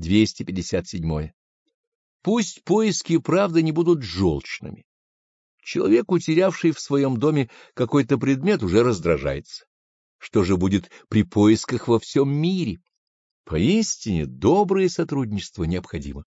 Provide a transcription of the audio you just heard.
257. Пусть поиски правды не будут желчными. Человек, утерявший в своем доме какой-то предмет, уже раздражается. Что же будет при поисках во всем мире? Поистине доброе сотрудничество необходимо.